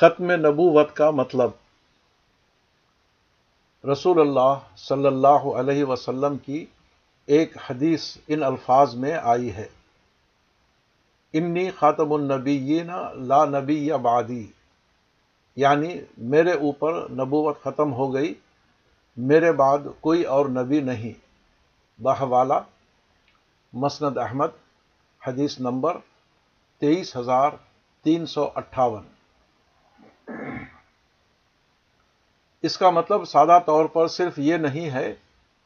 ختم نبوت کا مطلب۔ رسول اللہ صلی اللہ علیہ وسلم کی ایک حدیث ان الفاظ میں آئی ہے۔ انی خاتم النبیین لا نبی بعدی۔ یعنی میرے اوپر نبوت ختم ہو گئی، میرے بعد کوئی اور نبی نہیں۔ بہوالا، مسند احمد، حدیث نمبر تیئیس ہزار تین سو اٹھاون۔ اس کا مطلب سادہ طور پر صرف یہ نہیں ہے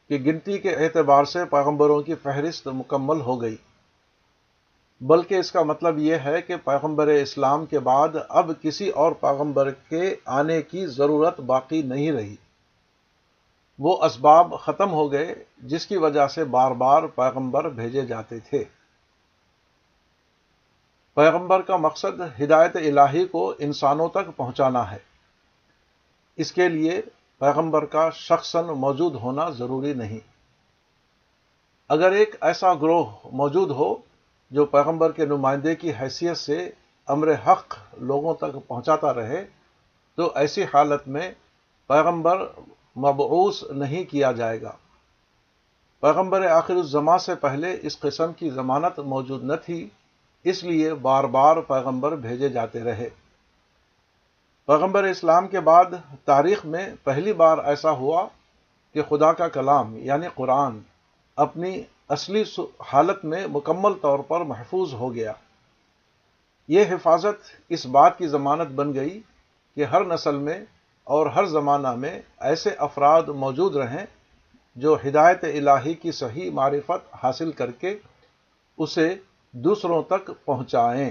کہ گنتی کے اعتبار سے پیغمبروں کی فہرست مکمل ہو گئی۔ بلکہ اس کا مطلب یہ ہے کہ پیغمبر اسلام کے بعد اب کسی اور پیغمبر کے آنے کی ضرورت باقی نہیں رہی۔ وہ اسباب ختم ہو گئے، جس کی وجہ سے بار بار پیغمبر بھیجے جاتے تھے۔ پیغمبر کا مقصد ہدایت الہی کو انسانوں تک پہنچانا ہے۔ اس کے لیے پیغمبر کا شخصاً موجود ہونا ضروری نہیں۔ اگر ایک ایسا گروہ موجود ہو جو پیغمبر کے نمائندے کی حیثیت سے امر حق لوگوں تک پہنچاتا رہے، تو ایسی حالت میں پیغمبر مبعوث نہیں کیا جائے گا۔ پیغمبر آخر الزما سے پہلے اس قسم کی ضمانت موجود نہ تھی، اس لیے بار بار پیغمبر بھیجے جاتے رہے۔ پیغمبر اسلام کے بعد تاریخ میں پہلی بار ایسا ہوا کہ خدا کا کلام یعنی قرآن اپنی اصلی حالت میں مکمل طور پر محفوظ ہو گیا۔ یہ حفاظت اس بات کی ضمانت بن گئی کہ ہر نسل میں اور ہر زمانہ میں ایسے افراد موجود رہیں جو ہدایت الہی کی صحیح معرفت حاصل کر کے اسے دوسروں تک پہنچائیں۔